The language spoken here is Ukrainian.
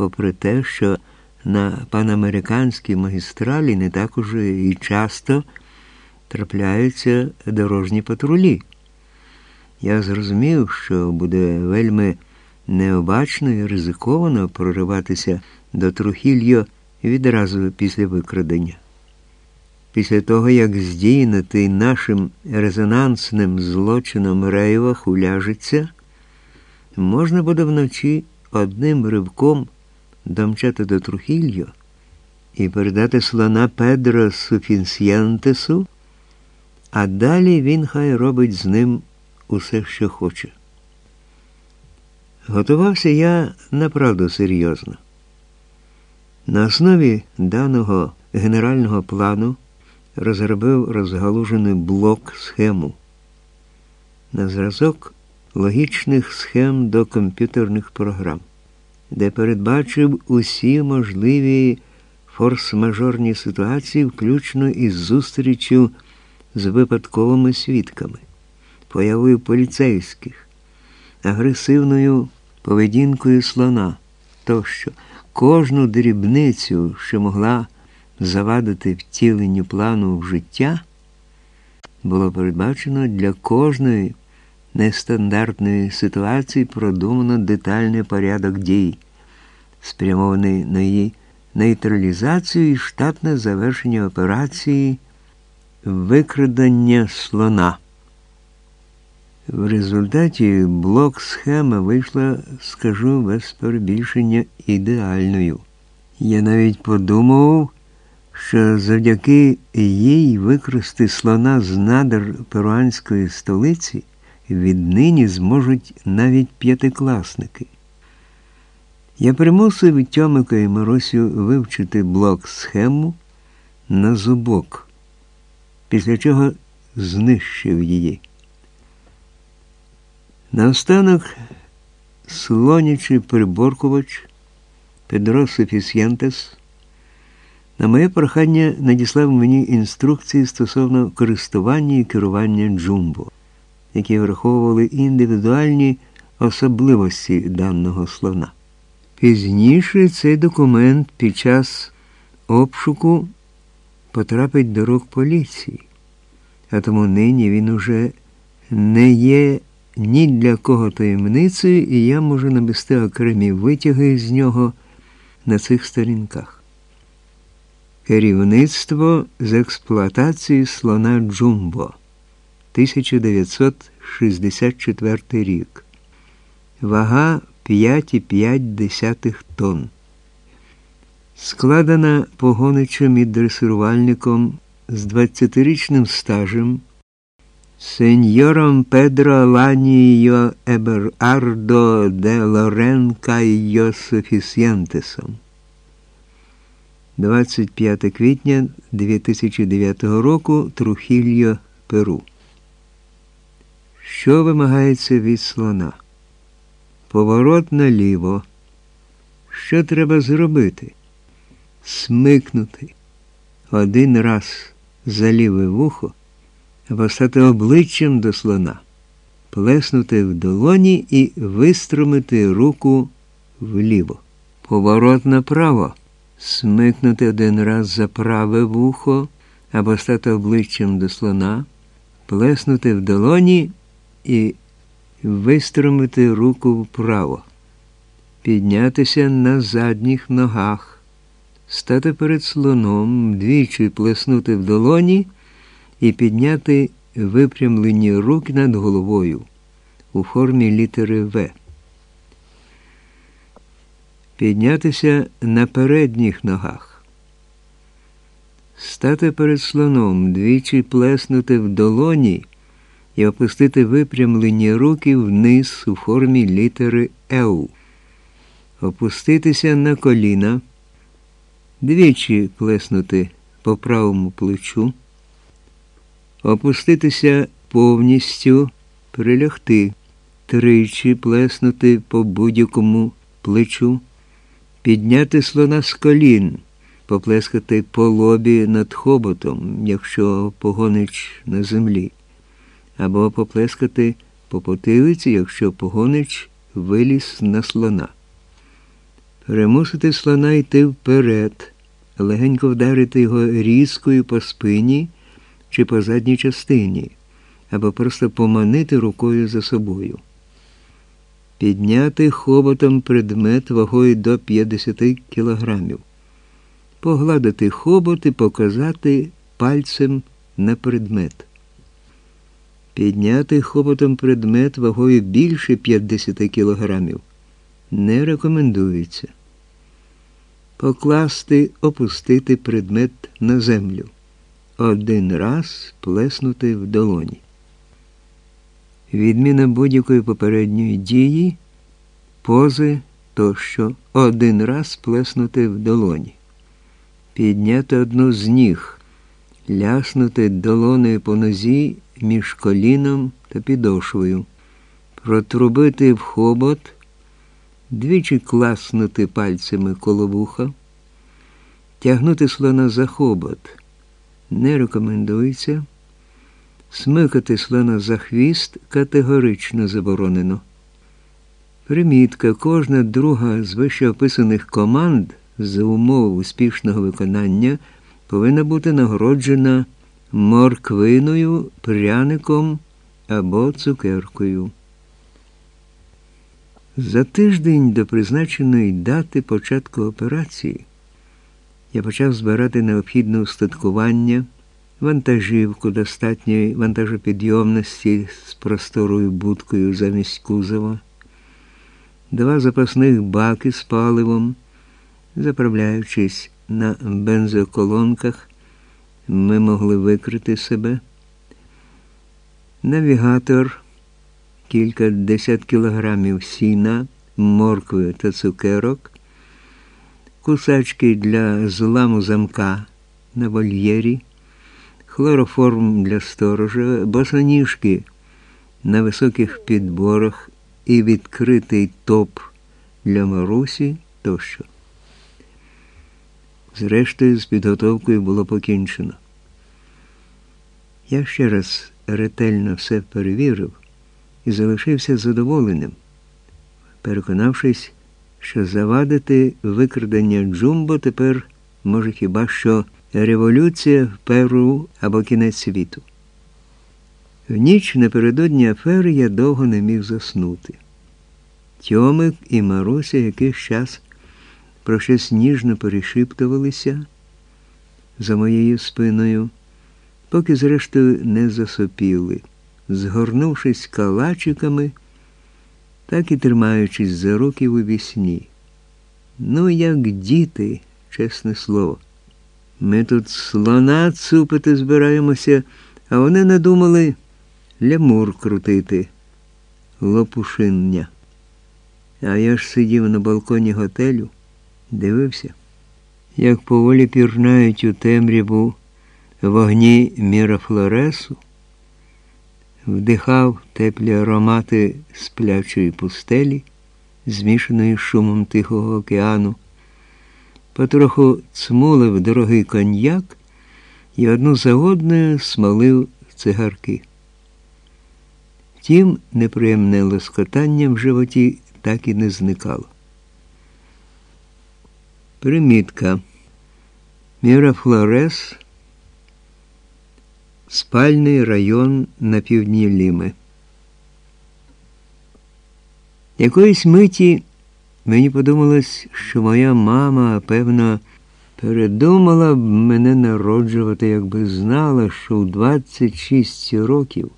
попри те, що на панамериканській магістралі не так уже і часто трапляються дорожні патрулі. Я зрозумів, що буде вельми необачно і ризиковано прориватися до Трухільо відразу після викрадення. Після того, як здійнятий нашим резонансним злочином Рейвах уляжеться, можна буде вночі одним ривком домчати до Трухільо і передати слона Педро Суфінсієнтесу, а далі він хай робить з ним усе, що хоче. Готувався я направду серйозно. На основі даного генерального плану розробив розгалужений блок схему на зразок логічних схем до комп'ютерних програм, де передбачив усі можливі форс-мажорні ситуації, включно із зустрічю з випадковими свідками, появою поліцейських, агресивною поведінкою слона тощо кожну дрібницю, що могла завадити втіленню плану в життя, було передбачено для кожної нестандартної ситуації продумано детальний порядок дій, спрямований на її нейтралізацію і штатне завершення операції викрадення слона. В результаті блок схема вийшла, скажу без перебільшення, ідеальною. Я навіть подумав, що завдяки їй викрасти слона з надр перуанської столиці віднині зможуть навіть п'ятикласники. Я примусив Тьомика і Марусю вивчити блок схему на зубок, після чого знищив її. Наостанок слонячий приборкувач Педро Софісєнтес на моє прохання надіслав мені інструкції стосовно користування і керування джумбо, які враховували індивідуальні особливості даного слона. Пізніше цей документ під час обшуку потрапить до рук поліції, а тому нині він уже не є ні для кого таємницею, і я можу навести окремі витяги з нього на цих сторінках. Керівництво з експлуатації слона Джумбо 1964 рік. Вага 5,5 тонн. Складена погоничем і дресирувальником з 20-річним стажем сеньором Педро Ланіо Еберардо де Лоренка Йосифісєнтесом. 25 квітня 2009 року Трухільо, Перу. Що вимагається від слона? Поворот наліво. Що треба зробити? Смикнути один раз за ліве вухо або стати обличчям до слона, плеснути в долоні і виструмити руку вліво. Поворот направо, смикнути один раз за праве вухо або стати обличчям до слона, плеснути в долоні і виструмити руку вправо, піднятися на задніх ногах, стати перед слоном, двічі плеснути в долоні і підняти випрямлені руки над головою у формі літери В. Піднятися на передніх ногах. Стати перед слоном, двічі плеснути в долоні і опустити випрямлені руки вниз у формі літери Еу. Опуститися на коліна, двічі плеснути по правому плечу. Опуститися повністю, прилягти, тричі плеснути по будь-якому плечу, підняти слона з колін, поплескати по лобі над хоботом, якщо погонич на землі, або поплескати по потилиці, якщо погонич виліз на слона. Примусити слона йти вперед, легенько вдарити його різкою по спині чи по задній частині, або просто поманити рукою за собою. Підняти хоботом предмет вагою до 50 кілограмів, погладити хобот і показати пальцем на предмет. Підняти хоботом предмет вагою більше 50 кілограмів не рекомендується. Покласти, опустити предмет на землю. Один раз плеснути в долоні. Відміна будь-якої попередньої дії, пози тощо один раз плеснути в долоні. Підняти одну з ніг, ляснути долоною по нозі між коліном та підошвою, протрубити в хобот, двічі класнути пальцями коло вуха, тягнути слона за хобот не рекомендується. Смикати слона за хвіст категорично заборонено. Примітка, кожна друга з вищеописаних команд за умов успішного виконання повинна бути нагороджена морквиною, пряником або цукеркою. За тиждень до призначеної дати початку операції я почав збирати необхідне устаткування, вантажівку достатньої вантажопідйомності з просторою будкою замість кузова, два запасних баки з паливом, заправляючись на бензоколонках ми могли викрити себе. Навігатор, кілька десят кілограмів сіна, моркви та цукерок, кусачки для зламу замка на вольєрі, хлороформ для сторожа, босоніжки на високих підборах і відкритий топ для Марусі тощо. Зрештою, з підготовкою було покінчено. Я ще раз ретельно все перевірив і залишився задоволеним, переконавшись, що завадити викрадення Джумбо тепер може хіба що революція в Перу або кінець світу. В ніч напередодні афери я довго не міг заснути. Тьомик і Маруся якийсь час про щось ніжно перешіптувалися за моєю спиною, поки, зрештою, не засопіли, згорнувшись калачиками, так і тримаючись за руки у вісні. Ну, як діти, чесне слово. Ми тут слона цупити збираємося, а вони надумали лямур крутити, лопушиння. А я ж сидів на балконі готелю дивився, як поволі пірнають у темряву вогні мірафлоресу, вдихав теплі аромати сплячої пустелі, змішаної шумом Тихого океану, потроху цмулив дорогий коньяк і одну за одною смолив цигарки. Втім, неприємне лоскотання в животі так і не зникало. Примітка. Мірафлорес спальний район на півдні Ліми. Якоїсь миті мені подумалось, що моя мама, певно, передумала б мене народжувати, якби знала, що в 26 років